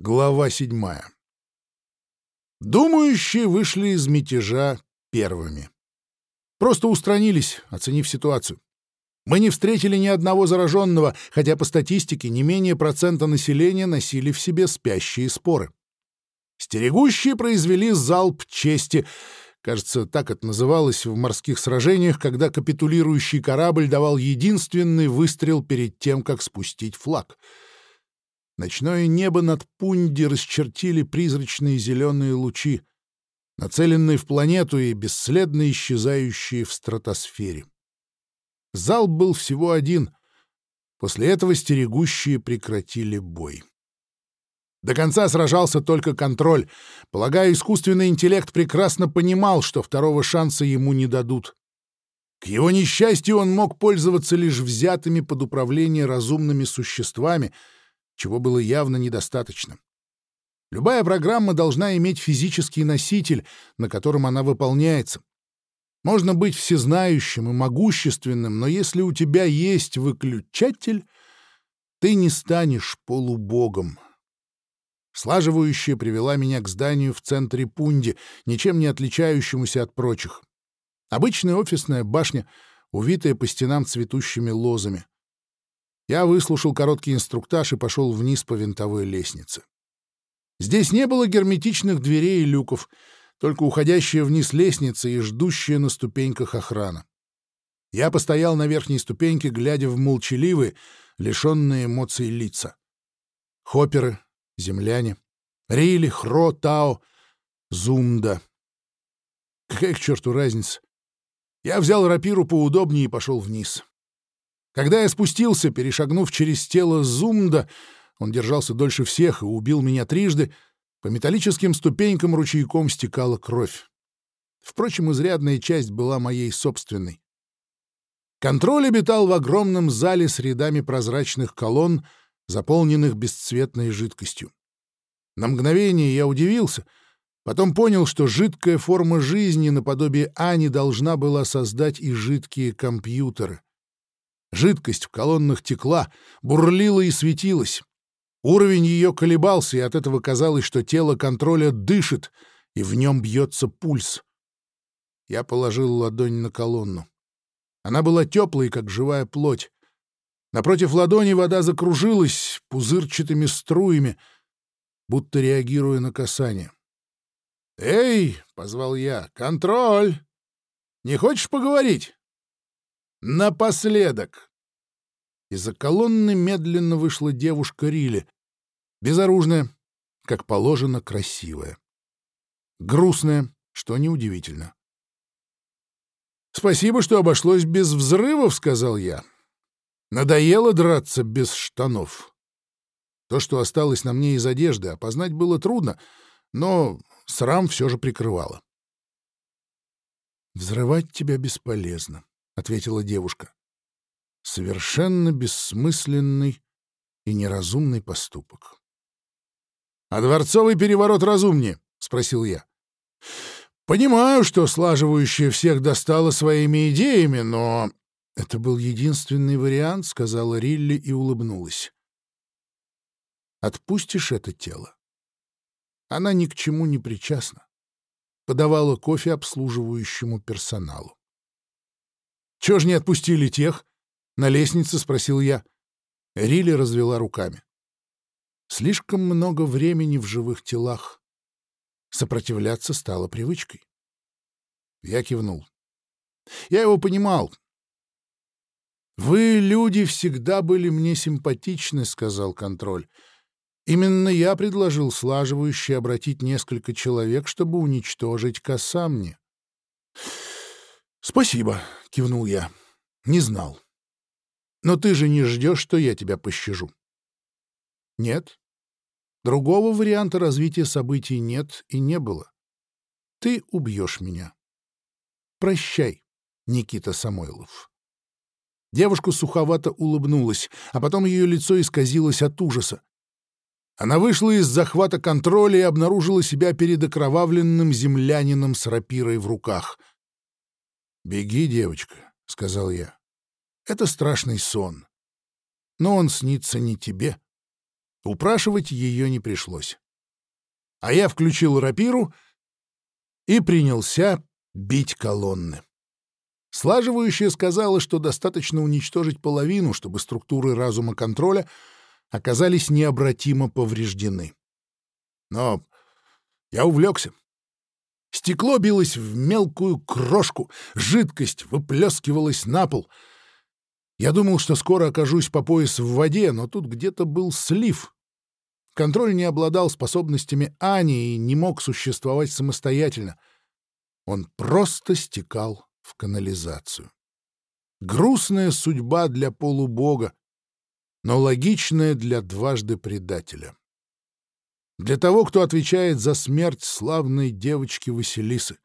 Глава седьмая. Думающие вышли из мятежа первыми. Просто устранились, оценив ситуацию. Мы не встретили ни одного зараженного, хотя по статистике не менее процента населения носили в себе спящие споры. Стерегущие произвели залп чести. Кажется, так это называлось в морских сражениях, когда капитулирующий корабль давал единственный выстрел перед тем, как спустить флаг — Ночное небо над Пунди расчертили призрачные зеленые лучи, нацеленные в планету и бесследно исчезающие в стратосфере. Зал был всего один. После этого стерегущие прекратили бой. До конца сражался только контроль. Полагаю, искусственный интеллект прекрасно понимал, что второго шанса ему не дадут. К его несчастью, он мог пользоваться лишь взятыми под управление разумными существами — чего было явно недостаточно. Любая программа должна иметь физический носитель, на котором она выполняется. Можно быть всезнающим и могущественным, но если у тебя есть выключатель, ты не станешь полубогом. Слаживающая привела меня к зданию в центре Пунди, ничем не отличающемуся от прочих. Обычная офисная башня, увитая по стенам цветущими лозами. Я выслушал короткий инструктаж и пошел вниз по винтовой лестнице. Здесь не было герметичных дверей и люков, только уходящая вниз лестница и ждущая на ступеньках охрана. Я постоял на верхней ступеньке, глядя в молчаливые, лишенные эмоций лица. Хопперы, земляне, Рили, Хро, Тао, Зумда. Какая к черту разница? Я взял рапиру поудобнее и пошел вниз. Когда я спустился, перешагнув через тело Зумда, он держался дольше всех и убил меня трижды, по металлическим ступенькам ручейком стекала кровь. Впрочем, изрядная часть была моей собственной. Контроль обитал в огромном зале с рядами прозрачных колонн, заполненных бесцветной жидкостью. На мгновение я удивился, потом понял, что жидкая форма жизни наподобие Ани должна была создать и жидкие компьютеры. Жидкость в колоннах текла, бурлила и светилась. Уровень ее колебался, и от этого казалось, что тело контроля дышит, и в нем бьется пульс. Я положил ладонь на колонну. Она была теплой, как живая плоть. Напротив ладони вода закружилась пузырчатыми струями, будто реагируя на касание. «Эй!» — позвал я. «Контроль! Не хочешь поговорить?» Напоследок!» Из-за колонны медленно вышла девушка Рили, безоружная, как положено, красивая. Грустная, что неудивительно. «Спасибо, что обошлось без взрывов», — сказал я. «Надоело драться без штанов». То, что осталось на мне из одежды, опознать было трудно, но срам все же прикрывало. «Взрывать тебя бесполезно ответила девушка. Совершенно бессмысленный и неразумный поступок. А дворцовый переворот разумнее, спросил я. Понимаю, что слаживающая всех достала своими идеями, но это был единственный вариант, сказала Рилли и улыбнулась. Отпустишь это тело? Она ни к чему не причастна. Подавала кофе обслуживающему персоналу. Чего ж не отпустили тех? На лестнице спросил я. Рилли развела руками. Слишком много времени в живых телах. Сопротивляться стало привычкой. Я кивнул. Я его понимал. «Вы, люди, всегда были мне симпатичны», — сказал контроль. «Именно я предложил слаживающе обратить несколько человек, чтобы уничтожить Касамни». «Спасибо», — кивнул я. «Не знал. Но ты же не ждешь, что я тебя пощажу?» «Нет. Другого варианта развития событий нет и не было. Ты убьешь меня. Прощай, Никита Самойлов». Девушка суховато улыбнулась, а потом ее лицо исказилось от ужаса. Она вышла из захвата контроля и обнаружила себя перед окровавленным землянином с рапирой в руках — «Беги, девочка», — сказал я. «Это страшный сон. Но он снится не тебе, Упрашивать ее не пришлось. А я включил рапиру и принялся бить колонны. Слаживающая сказала, что достаточно уничтожить половину, чтобы структуры разума контроля оказались необратимо повреждены. Но я увлекся. Стекло билось в мелкую крошку, жидкость выплескивалась на пол. Я думал, что скоро окажусь по пояс в воде, но тут где-то был слив. Контроль не обладал способностями Ани и не мог существовать самостоятельно. Он просто стекал в канализацию. Грустная судьба для полубога, но логичная для дважды предателя. Для того, кто отвечает за смерть славной девочки Василисы.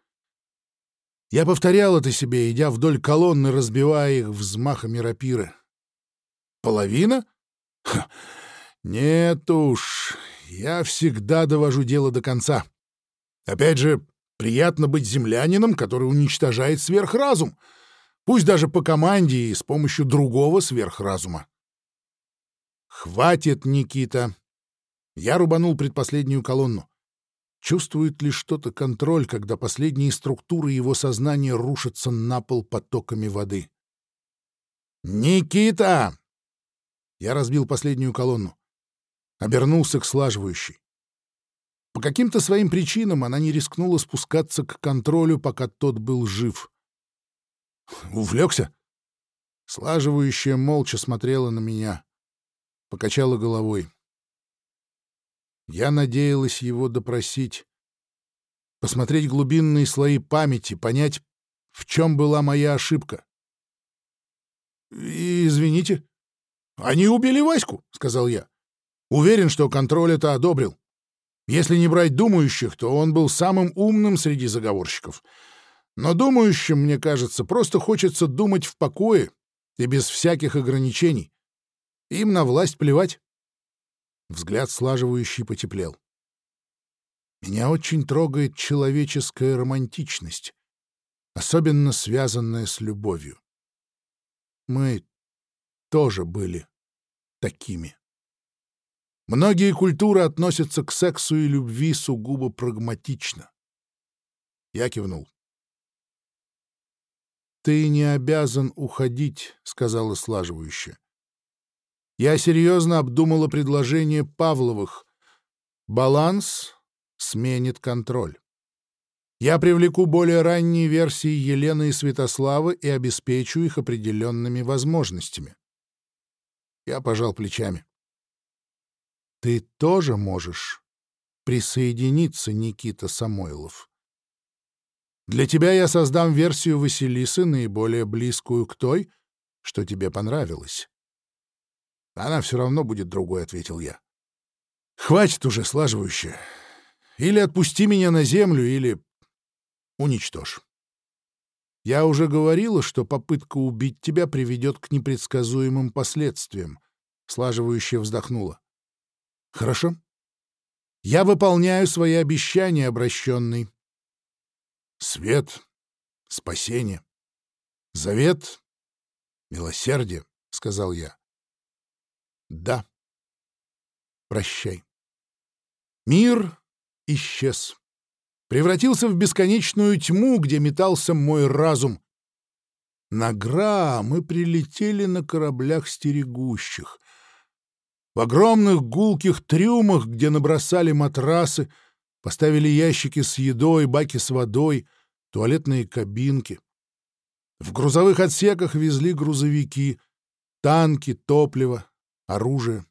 Я повторял это себе, идя вдоль колонны, разбивая их взмахами рапиры. Половина? Ха, нет уж, я всегда довожу дело до конца. Опять же, приятно быть землянином, который уничтожает сверхразум, пусть даже по команде и с помощью другого сверхразума. «Хватит, Никита!» Я рубанул предпоследнюю колонну. Чувствует ли что-то контроль, когда последние структуры его сознания рушатся на пол потоками воды? «Никита!» Я разбил последнюю колонну. Обернулся к слаживающей. По каким-то своим причинам она не рискнула спускаться к контролю, пока тот был жив. Увлекся? Слаживающая молча смотрела на меня покачала головой. Я надеялась его допросить, посмотреть глубинные слои памяти, понять, в чем была моя ошибка. «Извините, они убили Ваську», — сказал я. «Уверен, что контроль это одобрил. Если не брать думающих, то он был самым умным среди заговорщиков. Но думающим, мне кажется, просто хочется думать в покое и без всяких ограничений. Им на власть плевать. Взгляд слаживающий потеплел. Меня очень трогает человеческая романтичность, особенно связанная с любовью. Мы тоже были такими. Многие культуры относятся к сексу и любви сугубо прагматично. Я кивнул. «Ты не обязан уходить», — сказала слаживающая. Я серьезно обдумала предложение Павловых. Баланс сменит контроль. Я привлеку более ранние версии Елены и Святославы и обеспечу их определенными возможностями. Я пожал плечами. Ты тоже можешь присоединиться, Никита Самойлов. Для тебя я создам версию Василисы, наиболее близкую к той, что тебе понравилось. Она все равно будет другой, — ответил я. Хватит уже, слаживающая. Или отпусти меня на землю, или уничтожь. Я уже говорила, что попытка убить тебя приведет к непредсказуемым последствиям. Слаживающая вздохнула. Хорошо. Я выполняю свои обещания, обращенный. Свет, спасение, завет, милосердие, — сказал я. Да. Прощай. Мир исчез. Превратился в бесконечную тьму, где метался мой разум. На Гра мы прилетели на кораблях стерегущих. В огромных гулких трюмах, где набросали матрасы, поставили ящики с едой, баки с водой, туалетные кабинки. В грузовых отсеках везли грузовики, танки, топливо, оружие.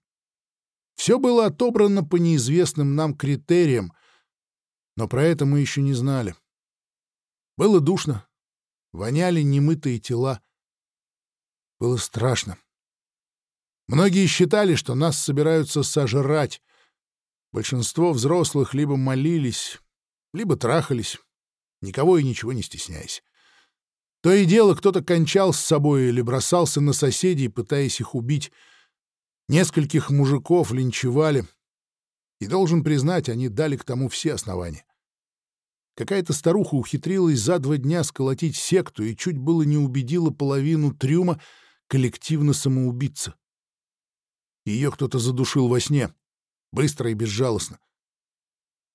Все было отобрано по неизвестным нам критериям, но про это мы еще не знали. Было душно, воняли немытые тела. Было страшно. Многие считали, что нас собираются сожрать. Большинство взрослых либо молились, либо трахались, никого и ничего не стесняясь. То и дело кто-то кончал с собой или бросался на соседей, пытаясь их убить — Нескольких мужиков линчевали, и, должен признать, они дали к тому все основания. Какая-то старуха ухитрилась за два дня сколотить секту и чуть было не убедила половину трюма коллективно самоубиться. Ее кто-то задушил во сне, быстро и безжалостно.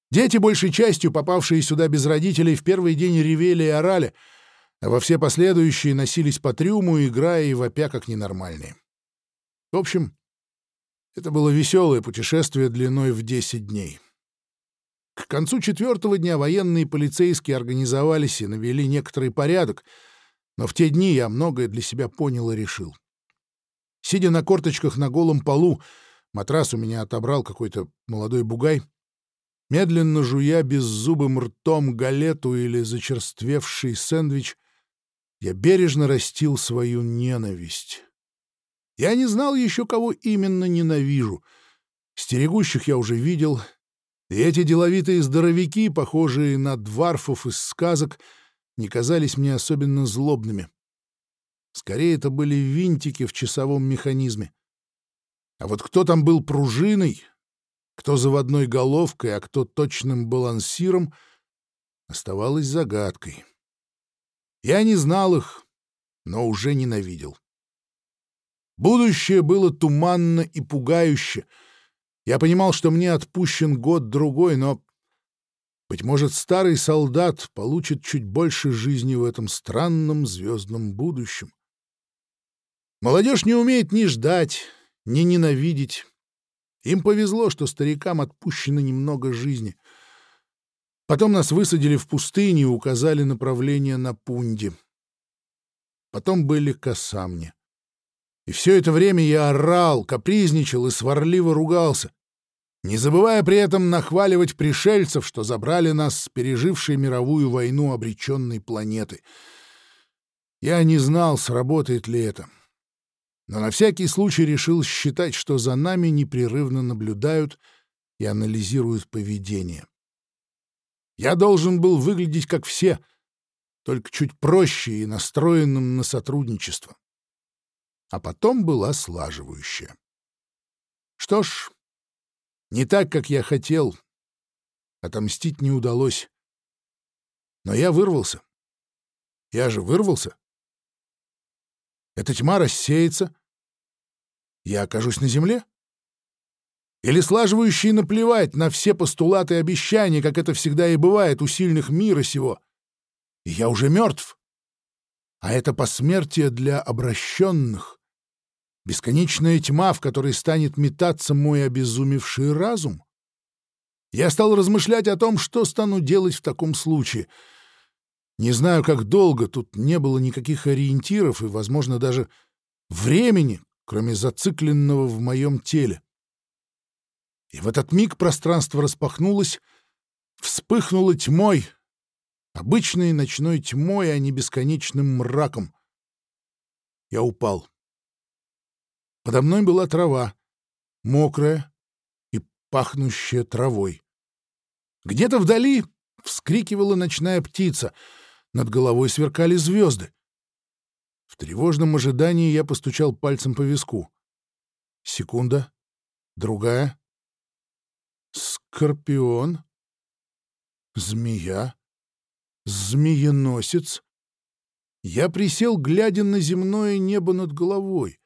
Дети, большей частью попавшие сюда без родителей, в первый день ревели и орали, а во все последующие носились по трюму, играя и вопя как ненормальные. В общем, это было веселое путешествие длиной в 10 дней. К концу четвертого дня военные и полицейские организовались и навели некоторый порядок, но в те дни я многое для себя понял и решил. Сидя на корточках на голом полу, матрас у меня отобрал какой-то молодой бугай — Медленно жуя беззубым ртом галету или зачерствевший сэндвич, я бережно растил свою ненависть. Я не знал еще, кого именно ненавижу. Стерегущих я уже видел, и эти деловитые здоровяки, похожие на дварфов из сказок, не казались мне особенно злобными. Скорее, это были винтики в часовом механизме. А вот кто там был пружиной, кто заводной головкой, а кто точным балансиром, оставалось загадкой. Я не знал их, но уже ненавидел. Будущее было туманно и пугающе. Я понимал, что мне отпущен год-другой, но, быть может, старый солдат получит чуть больше жизни в этом странном звездном будущем. Молодежь не умеет ни ждать, ни ненавидеть, им повезло, что старикам отпущено немного жизни. Потом нас высадили в пустыне и указали направление на Пунди. Потом были Касамни. И все это время я орал, капризничал и сварливо ругался, не забывая при этом нахваливать пришельцев, что забрали нас с пережившей мировую войну обреченной планеты. Я не знал, сработает ли это но на всякий случай решил считать, что за нами непрерывно наблюдают и анализируют поведение. Я должен был выглядеть как все, только чуть проще и настроенным на сотрудничество. А потом была слаживающая. Что ж, не так, как я хотел. Отомстить не удалось. Но я вырвался. Я же вырвался. Эта тьма рассеется. Я окажусь на земле? Или слаживающие наплевать на все постулаты и обещания, как это всегда и бывает у сильных мира сего. И я уже мертв. А это посмертие для обращенных. Бесконечная тьма, в которой станет метаться мой обезумевший разум. Я стал размышлять о том, что стану делать в таком случае — не знаю, как долго, тут не было никаких ориентиров и, возможно, даже времени, кроме зацикленного в моем теле. И в этот миг пространство распахнулось, вспыхнуло тьмой, обычной ночной тьмой, а не бесконечным мраком. Я упал. Подо мной была трава, мокрая и пахнущая травой. Где-то вдали вскрикивала ночная птица — над головой сверкали звезды. В тревожном ожидании я постучал пальцем по виску. Секунда. Другая. Скорпион. Змея. Змееносец. Я присел, глядя на земное небо над головой.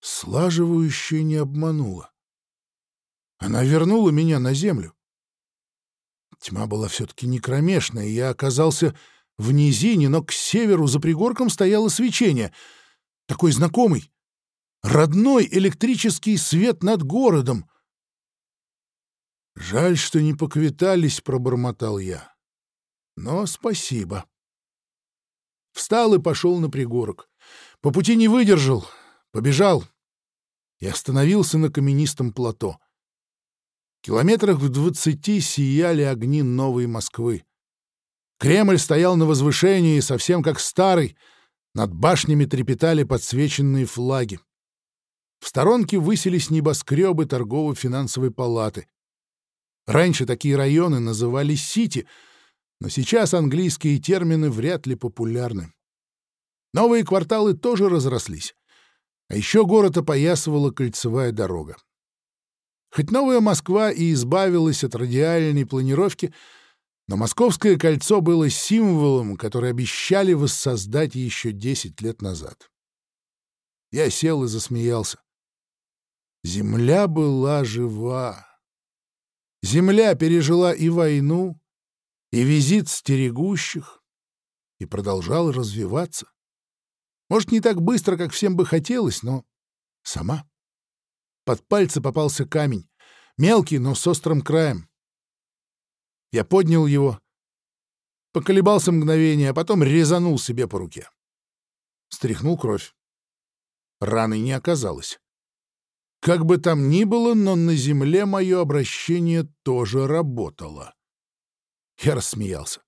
Слаживающая не обманула. Она вернула меня на землю. Тьма была все-таки не кромешная, я оказался в низине, но к северу за пригорком стояло свечение. Такой знакомый. Родной электрический свет над городом. «Жаль, что не поквитались», — пробормотал я. «Но спасибо». Встал и пошел на пригорок. По пути не выдержал, побежал и остановился на каменистом плато. Километрах в двадцати сияли огни новой Москвы. Кремль стоял на возвышении, совсем как старый, над башнями трепетали подсвеченные флаги. В сторонке высились небоскребы торгово-финансовой палаты. Раньше такие районы назывались «сити», но сейчас английские термины вряд ли популярны. Новые кварталы тоже разрослись. А еще город опоясывала кольцевая дорога. Хоть новая Москва и избавилась от радиальной планировки, но Московское кольцо было символом, который обещали воссоздать еще десять лет назад. Я сел и засмеялся. Земля была жива. Земля пережила и войну, и визит стерегущих, и продолжала развиваться. Может, не так быстро, как всем бы хотелось, но сама. Под пальцы попался камень, мелкий, но с острым краем. Я поднял его, поколебался мгновение, а потом резанул себе по руке. Стряхнул кровь. Раны не оказалось. Как бы там ни было, но на земле мое обращение тоже работало. Я рассмеялся.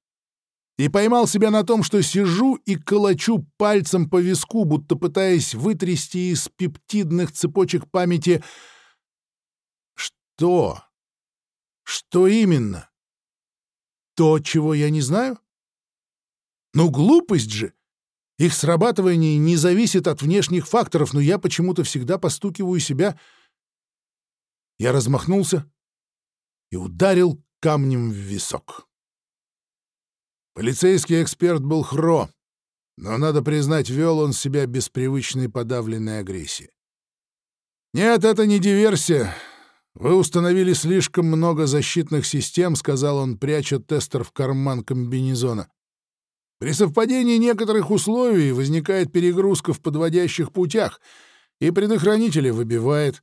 И поймал себя на том, что сижу и колочу пальцем по виску, будто пытаясь вытрясти из пептидных цепочек памяти... Что? Что именно? То, чего я не знаю? Ну, глупость же! Их срабатывание не зависит от внешних факторов, но я почему-то всегда постукиваю себя. Я размахнулся и ударил камнем в висок. Полицейский эксперт был Хро, но, надо признать, вел он себя без привычной подавленной агрессии. «Нет, это не диверсия. Вы установили слишком много защитных систем», — сказал он, пряча тестер в карман комбинезона. При совпадении некоторых условий возникает перегрузка в подводящих путях, и предохранители выбивает.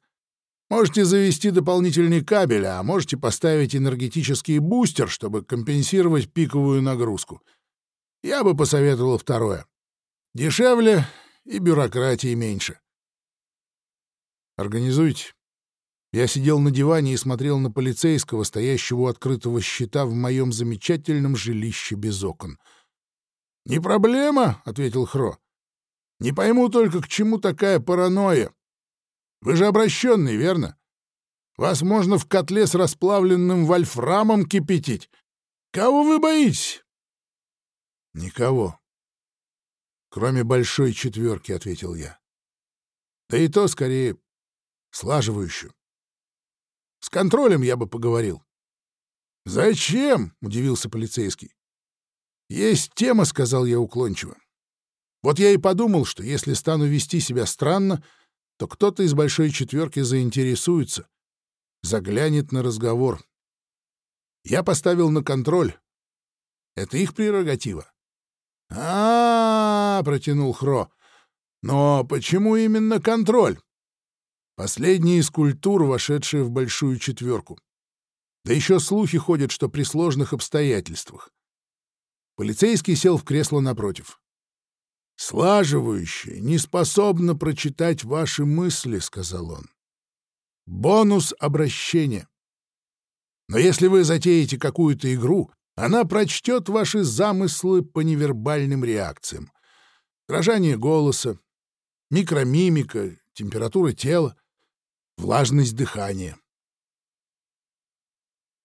Можете завести дополнительный кабель, а можете поставить энергетический бустер, чтобы компенсировать пиковую нагрузку. Я бы посоветовал второе. Дешевле и бюрократии меньше. Организуйте. Я сидел на диване и смотрел на полицейского, стоящего у открытого щита в моем замечательном жилище без окон — «Не проблема», — ответил Хро. «Не пойму только, к чему такая паранойя. Вы же обращенный, верно? Вас можно в котле с расплавленным вольфрамом кипятить. Кого вы боитесь?» «Никого. Кроме большой четверки», — ответил я. «Да и то, скорее, слаживающую. С контролем я бы поговорил». «Зачем?» — удивился полицейский. «Есть тема», — сказал я уклончиво. «Вот я и подумал, что если стану вести себя странно, то кто-то из большой четверки заинтересуется, заглянет на разговор. Я поставил на контроль. Это их прерогатива». А, -а, -а, протянул Хро. «Но почему именно контроль?» Последняя из культур, вошедшая в большую четверку. Да еще слухи ходят, что при сложных обстоятельствах. Полицейский сел в кресло напротив. «Слаживающее не способно прочитать ваши мысли», — сказал он. «Бонус обращения. Но если вы затеете какую-то игру, она прочтет ваши замыслы по невербальным реакциям. Дрожание голоса, микромимика, температура тела, влажность дыхания.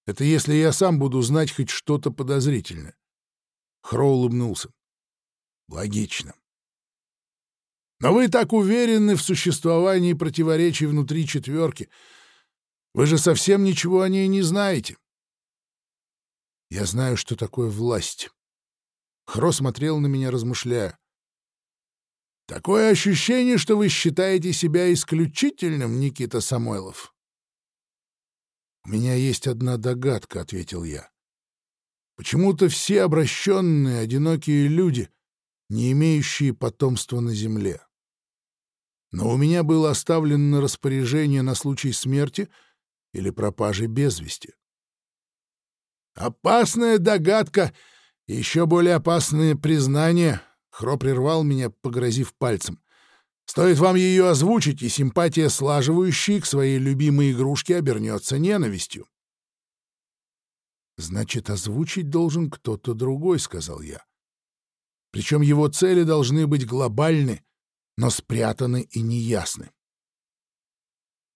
Это если я сам буду знать хоть что-то подозрительное. Хро улыбнулся. Логично. Но вы так уверены в существовании противоречий внутри четверки. Вы же совсем ничего о ней не знаете. Я знаю, что такое власть. Хро смотрел на меня, размышляя. Такое ощущение, что вы считаете себя исключительным, Никита Самойлов. У меня есть одна догадка, ответил я. Почему-то все обращенные, одинокие люди, не имеющие потомства на земле. Но у меня было оставлено распоряжение на случай смерти или пропажи без вести. «Опасная догадка еще более опасное признание», — Хро прервал меня, погрозив пальцем. «Стоит вам ее озвучить, и симпатия слаживающей к своей любимой игрушке обернется ненавистью. «Значит, озвучить должен кто-то другой», — сказал я. «Причем его цели должны быть глобальны, но спрятаны и неясны».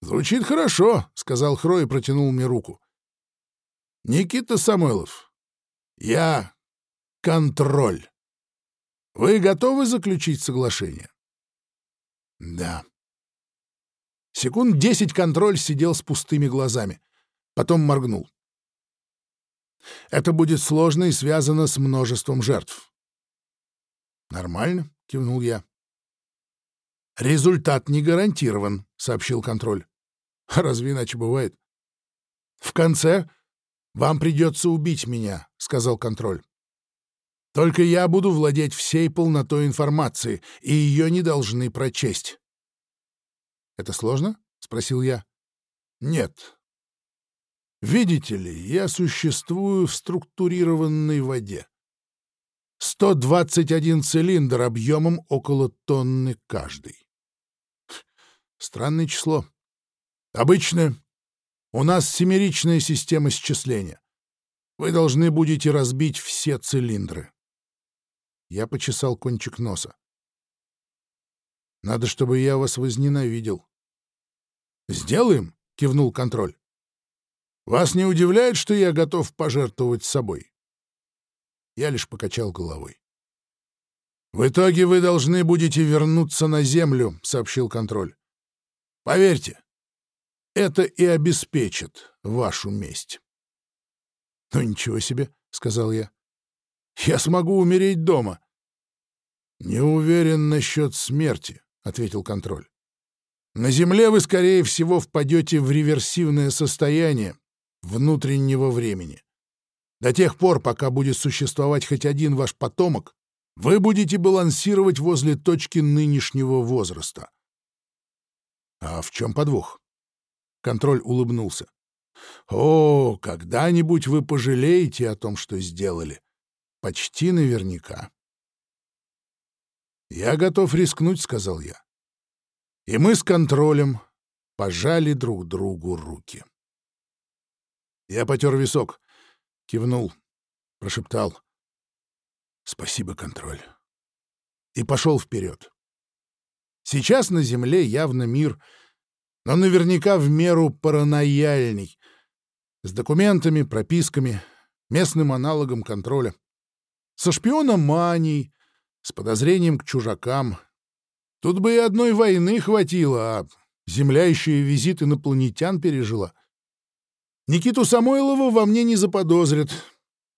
«Звучит хорошо», — сказал Хро и протянул мне руку. «Никита Самойлов, я контроль. Вы готовы заключить соглашение?» «Да». Секунд десять контроль сидел с пустыми глазами. Потом моргнул. Это будет сложно и связано с множеством жертв. «Нормально», — кивнул я. «Результат не гарантирован», — сообщил контроль. Разве иначе бывает? В конце вам придется убить меня, сказал контроль. Только я буду владеть всей полнотой информации, и ее не должны прочесть. «Это сложно?» — спросил я. «Нет. Видите ли, я существую в структурированной воде. 121 цилиндр объемом около тонны каждый. Странное число. Обычно у нас семеричная система счисления. Вы должны будете разбить все цилиндры. Я почесал кончик носа. «Надо, чтобы я вас возненавидел». «Сделаем», — кивнул контроль. «Вас не удивляет, что я готов пожертвовать собой?» Я лишь покачал головой. «В итоге вы должны будете вернуться на Землю», — сообщил контроль. «Поверьте, это и обеспечит вашу месть». «Ну ничего себе», — сказал я. Я смогу умереть дома. — Не уверен насчет смерти, — ответил контроль. На Земле вы, скорее всего, впадете в реверсивное состояние внутреннего времени. До тех пор, пока будет существовать хоть один ваш потомок, вы будете балансировать возле точки нынешнего возраста. А в чем подвох? Контроль улыбнулся. О, когда-нибудь вы пожалеете о том, что сделали. Почти наверняка. «Я готов рискнуть», — сказал я. И мы с контролем пожали друг другу руки. Я потер висок, кивнул, прошептал «Спасибо, контроль» и пошел вперед. Сейчас на Земле явно мир, но наверняка в меру паранояльный, с документами, прописками, местным аналогом контроля со шпионом Маней, с подозрением к чужакам. Тут бы и одной войны хватило, а земля еще и визит инопланетян пережила. Никиту Самойлова во мне не заподозрят.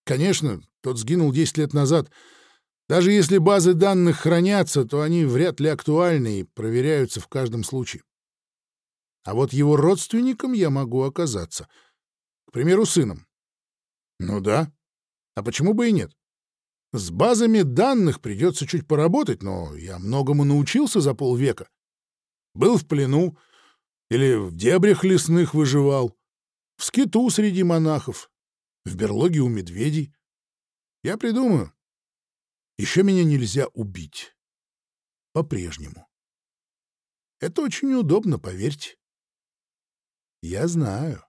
Конечно, тот сгинул 10 лет назад. Даже если базы данных хранятся, то они вряд ли актуальны и проверяются в каждом случае. А вот его родственником я могу оказаться. К примеру, сыном. Ну да. А почему бы и нет? С базами данных придется чуть поработать, но я многому научился за полвека. Был в плену или в дебрях лесных выживал, в скиту среди монахов, в берлоге у медведей. Я придумаю. Еще меня нельзя убить. По-прежнему. Это очень удобно, поверьте. Я знаю.